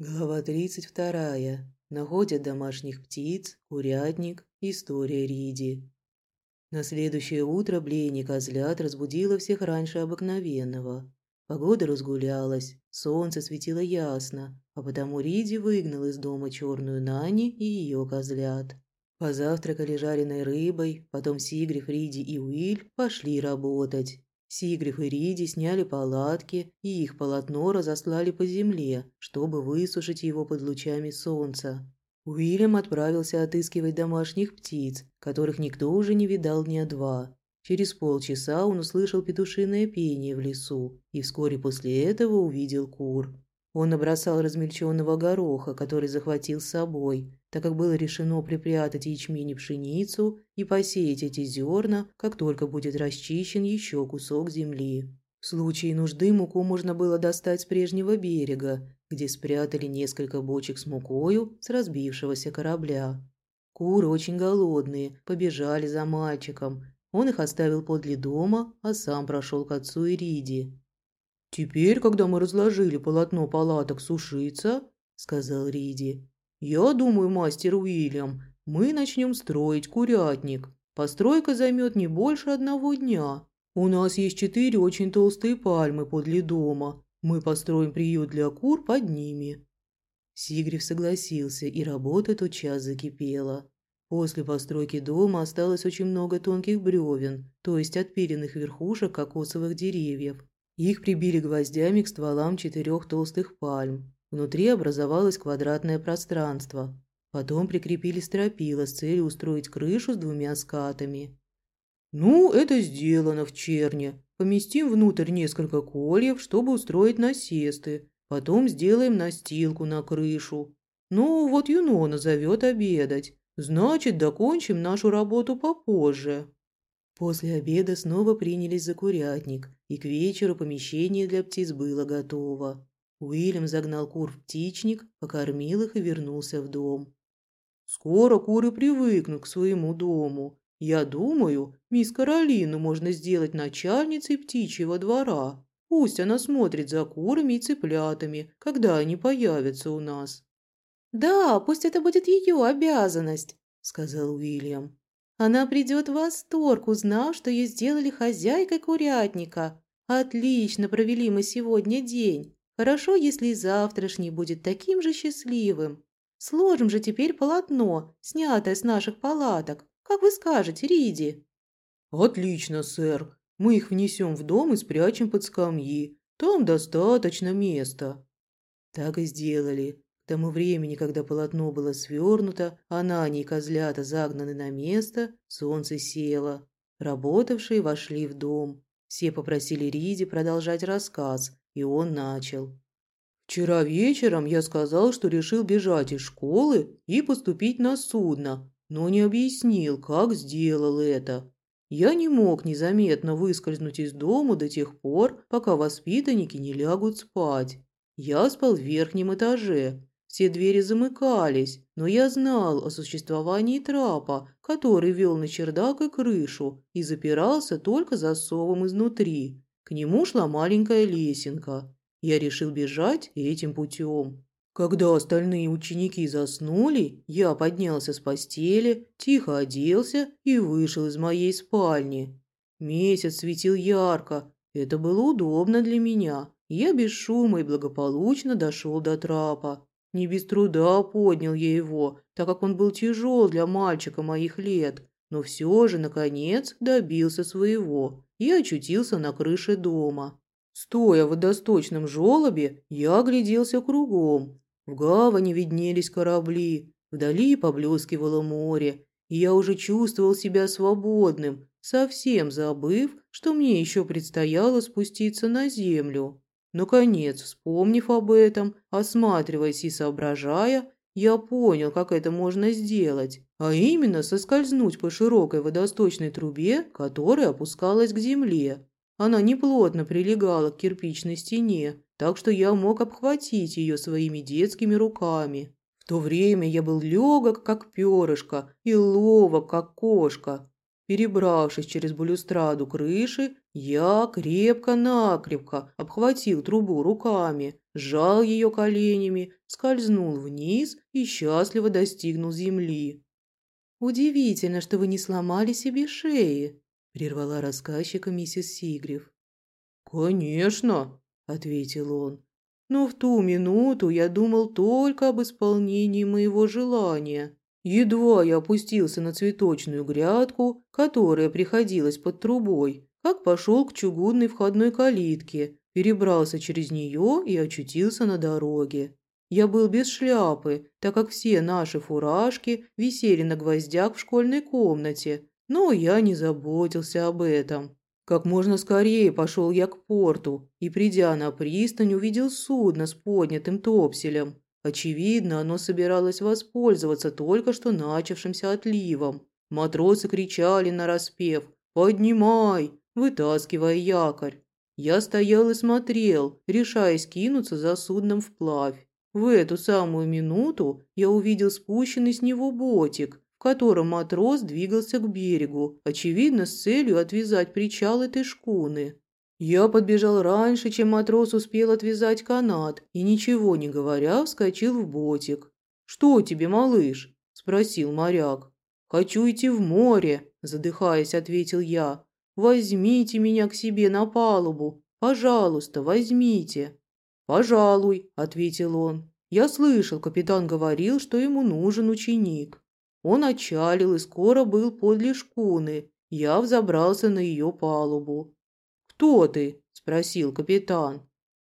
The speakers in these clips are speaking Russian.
Глава 32. Находят домашних птиц, курятник, история Риди. На следующее утро блеяние козлят разбудило всех раньше обыкновенного. Погода разгулялась, солнце светило ясно, а потому Риди выгнал из дома черную Нани и ее козлят. Позавтракали жареной рыбой, потом Сигриф, Риди и Уиль пошли работать. Сигриф и Риди сняли палатки и их полотно разослали по земле, чтобы высушить его под лучами солнца. Уильям отправился отыскивать домашних птиц, которых никто уже не видал дня два. Через полчаса он услышал петушиное пение в лесу и вскоре после этого увидел кур. Он набросал размельченного гороха, который захватил с собой, так как было решено припрятать ячмень и пшеницу и посеять эти зерна, как только будет расчищен еще кусок земли. В случае нужды муку можно было достать с прежнего берега, где спрятали несколько бочек с мукою с разбившегося корабля. Куры очень голодные, побежали за мальчиком. Он их оставил подле дома, а сам прошел к отцу Ириди. «Теперь, когда мы разложили полотно палаток сушиться, — сказал Риди, — я думаю, мастер Уильям, мы начнем строить курятник. Постройка займет не больше одного дня. У нас есть четыре очень толстые пальмы подле дома. Мы построим приют для кур под ними». Сигриф согласился, и работа тотчас закипела. После постройки дома осталось очень много тонких бревен, то есть отпиленных верхушек кокосовых деревьев, их прибили гвоздями к стволам четырех толстых пальм. Внутри образовалось квадратное пространство. Потом прикрепили стропила с целью устроить крышу с двумя скатами. «Ну, это сделано в черне. Поместим внутрь несколько кольев, чтобы устроить насесты. Потом сделаем настилку на крышу. Ну, вот Юнона зовет обедать. Значит, докончим нашу работу попозже». После обеда снова принялись за курятник, и к вечеру помещение для птиц было готово. Уильям загнал кур в птичник, покормил их и вернулся в дом. «Скоро куры привыкнут к своему дому. Я думаю, мисс Каролину можно сделать начальницей птичьего двора. Пусть она смотрит за курами и цыплятами, когда они появятся у нас». «Да, пусть это будет ее обязанность», — сказал Уильям. Она придет в восторг, узнав, что ее сделали хозяйкой курятника. Отлично провели мы сегодня день. Хорошо, если и завтрашний будет таким же счастливым. Сложим же теперь полотно, снятое с наших палаток. Как вы скажете, Риди?» «Отлично, сэр. Мы их внесем в дом и спрячем под скамьи. Там достаточно места». Так и сделали. К тому времени, когда полотно было свернуто, а Нани и козлята загнаны на место, солнце село. Работавшие вошли в дом. Все попросили Риди продолжать рассказ, и он начал. «Вчера вечером я сказал, что решил бежать из школы и поступить на судно, но не объяснил, как сделал это. Я не мог незаметно выскользнуть из дома до тех пор, пока воспитанники не лягут спать. Я спал в верхнем этаже, все двери замыкались, но я знал о существовании трапа, который вел на чердак и крышу и запирался только засовом изнутри. К нему шла маленькая лесенка. Я решил бежать этим путем. Когда остальные ученики заснули, я поднялся с постели, тихо оделся и вышел из моей спальни. Месяц светил ярко, это было удобно для меня. Я без шума и благополучно дошел до трапа. Не без труда поднял я его, так как он был тяжел для мальчика моих лет, но все же, наконец, добился своего и очутился на крыше дома. Стоя в водосточном желобе, я огляделся кругом. В гавани виднелись корабли, вдали поблескивало море, и я уже чувствовал себя свободным, совсем забыв, что мне еще предстояло спуститься на землю. Наконец, вспомнив об этом, осматриваясь и соображая, я понял, как это можно сделать, а именно соскользнуть по широкой водосточной трубе, которая опускалась к земле. Она неплотно прилегала к кирпичной стене, так что я мог обхватить ее своими детскими руками. В то время я был легок, как перышко, и ловок, как кошка. Перебравшись через балюстраду крыши, Я крепко-накрепко обхватил трубу руками, сжал ее коленями, скользнул вниз и счастливо достигнул земли. «Удивительно, что вы не сломали себе шеи», – прервала рассказчика миссис Сигрев. «Конечно», – ответил он. «Но в ту минуту я думал только об исполнении моего желания. Едва я опустился на цветочную грядку, которая приходилась под трубой, как пошел к чугунной входной калитке, перебрался через нее и очутился на дороге. Я был без шляпы, так как все наши фуражки висели на гвоздях в школьной комнате, но я не заботился об этом. Как можно скорее пошел я к порту и, придя на пристань, увидел судно с поднятым топселем. Очевидно, оно собиралось воспользоваться только что начавшимся отливом. Матросы кричали на распев «Поднимай! Вытаскивая якорь. Я стоял и смотрел, решаясь кинуться за судном вплавь. В эту самую минуту я увидел спущенный с него ботик, в котором матрос двигался к берегу, очевидно, с целью отвязать причал этой шкуны. Я подбежал раньше, чем матрос успел отвязать канат, и, ничего не говоря, вскочил в ботик. «Что тебе, малыш?» – спросил моряк. «Хочу идти в море», – задыхаясь, ответил я. Возьмите меня к себе на палубу. Пожалуйста, возьмите. Пожалуй, ответил он. Я слышал, капитан говорил, что ему нужен ученик. Он отчалил и скоро был подле шкуны. Я взобрался на ее палубу. «Кто ты?» – спросил капитан.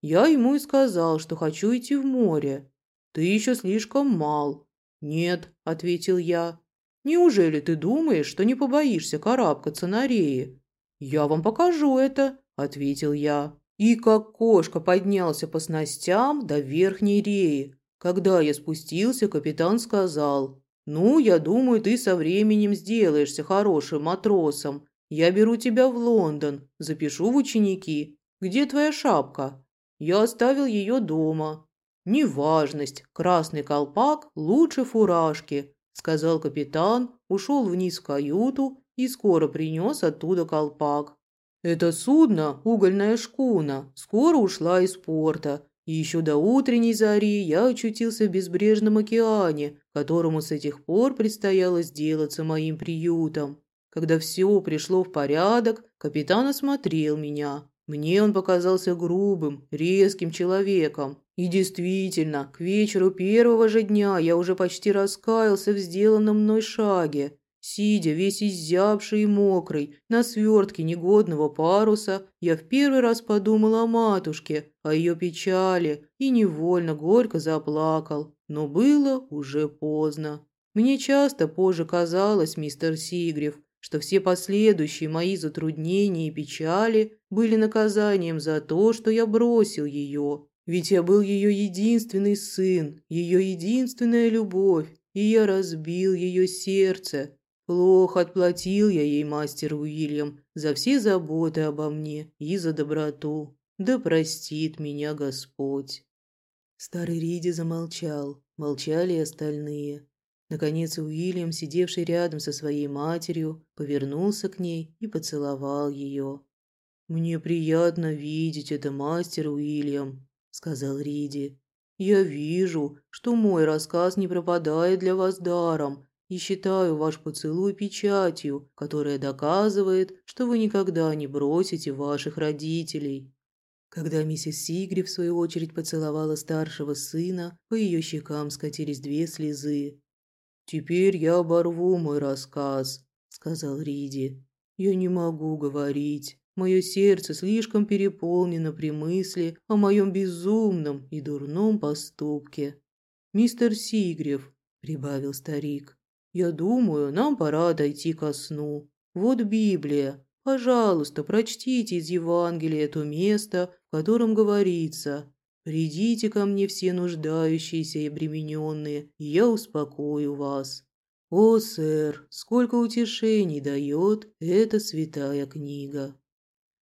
Я ему и сказал, что хочу идти в море. Ты еще слишком мал. Нет, ответил я. Неужели ты думаешь, что не побоишься карабкаться на рее? «Я вам покажу это», – ответил я. И как кошка поднялся по снастям до верхней реи. Когда я спустился, капитан сказал, «Ну, я думаю, ты со временем сделаешься хорошим матросом. Я беру тебя в Лондон, запишу в ученики. Где твоя шапка?» Я оставил ее дома. «Неважность, красный колпак лучше фуражки», – сказал капитан, ушел вниз в каюту и скоро принес оттуда колпак. Это судно, угольная шкуна, скоро ушла из порта, и еще до утренней зари я очутился в безбрежном океане, которому с этих пор предстояло сделаться моим приютом. Когда все пришло в порядок, капитан осмотрел меня. Мне он показался грубым, резким человеком. И действительно, к вечеру первого же дня я уже почти раскаялся в сделанном мной шаге. Сидя весь изябший и мокрый на свертке негодного паруса, я в первый раз подумал о матушке, о ее печали и невольно горько заплакал. Но было уже поздно. Мне часто позже казалось, мистер Сигрев, что все последующие мои затруднения и печали были наказанием за то, что я бросил ее. Ведь я был ее единственный сын, ее единственная любовь, и я разбил ее сердце, Плохо отплатил я ей, мастер Уильям, за все заботы обо мне и за доброту. Да простит меня Господь. Старый Риди замолчал, молчали и остальные. Наконец Уильям, сидевший рядом со своей матерью, повернулся к ней и поцеловал ее. «Мне приятно видеть это, мастер Уильям», — сказал Риди. «Я вижу, что мой рассказ не пропадает для вас даром, и считаю ваш поцелуй печатью, которая доказывает, что вы никогда не бросите ваших родителей». Когда миссис Сигри, в свою очередь, поцеловала старшего сына, по ее щекам скатились две слезы. «Теперь я оборву мой рассказ», — сказал Риди. «Я не могу говорить. Мое сердце слишком переполнено при мысли о моем безумном и дурном поступке». «Мистер Сигрев», — прибавил старик, я думаю, нам пора дойти ко сну. Вот Библия. Пожалуйста, прочтите из Евангелия то место, в котором говорится «Придите ко мне все нуждающиеся и обремененные, и я успокою вас». О, сэр, сколько утешений дает эта святая книга.